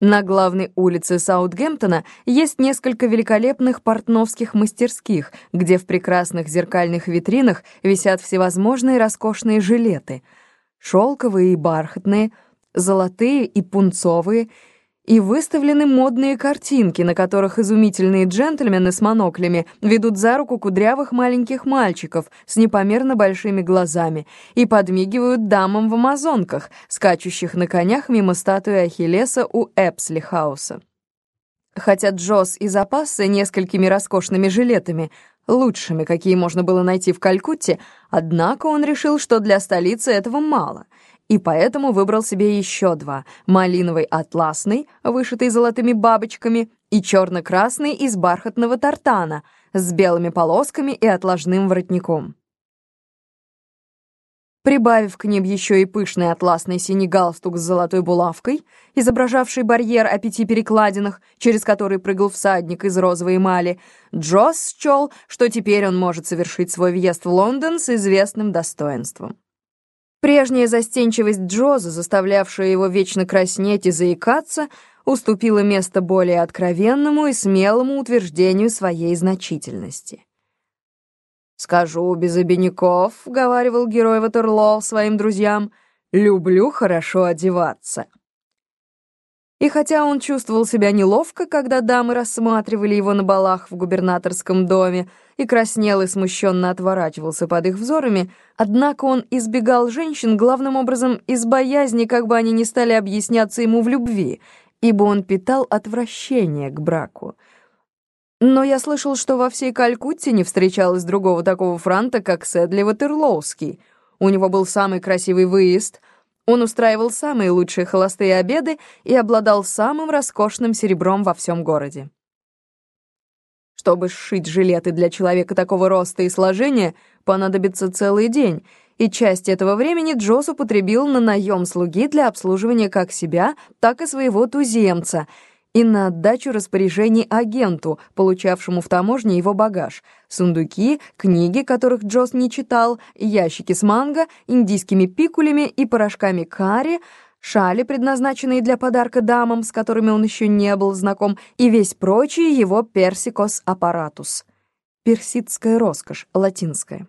На главной улице Саутгемптона есть несколько великолепных портновских мастерских, где в прекрасных зеркальных витринах висят всевозможные роскошные жилеты. Шелковые и бархатные, золотые и пунцовые — и выставлены модные картинки, на которых изумительные джентльмены с моноклями ведут за руку кудрявых маленьких мальчиков с непомерно большими глазами и подмигивают дамам в амазонках, скачущих на конях мимо статуи Ахиллеса у Эпсли-хауса. Хотя Джосс и запасся несколькими роскошными жилетами, лучшими, какие можно было найти в Калькутте, однако он решил, что для столицы этого мало — и поэтому выбрал себе еще два — малиновый атласный, вышитый золотыми бабочками, и черно-красный из бархатного тартана с белыми полосками и отложным воротником. Прибавив к ним еще и пышный атласный синий галстук с золотой булавкой, изображавший барьер о пяти перекладинах, через который прыгал всадник из розовой эмали, Джосс счел, что теперь он может совершить свой въезд в Лондон с известным достоинством. Прежняя застенчивость Джоза, заставлявшая его вечно краснеть и заикаться, уступила место более откровенному и смелому утверждению своей значительности. «Скажу без обиняков», — говаривал герой Ватерлоо своим друзьям, — «люблю хорошо одеваться». И хотя он чувствовал себя неловко, когда дамы рассматривали его на балах в губернаторском доме, и краснел и смущенно отворачивался под их взорами, однако он избегал женщин главным образом из боязни, как бы они ни стали объясняться ему в любви, ибо он питал отвращение к браку. Но я слышал, что во всей Калькутте не встречалось другого такого франта, как Сэдли Ватерлоуский. У него был самый красивый выезд — он устраивал самые лучшие холостые обеды и обладал самым роскошным серебром во всем городе. Чтобы сшить жилеты для человека такого роста и сложения, понадобится целый день, и часть этого времени Джосс употребил на наем слуги для обслуживания как себя, так и своего туземца — и на отдачу распоряжений агенту, получавшему в таможне его багаж, сундуки, книги, которых Джосс не читал, ящики с манго, индийскими пикулями и порошками карри, шали, предназначенные для подарка дамам, с которыми он еще не был знаком, и весь прочий его персикос аппаратус. Персидская роскошь, латинская.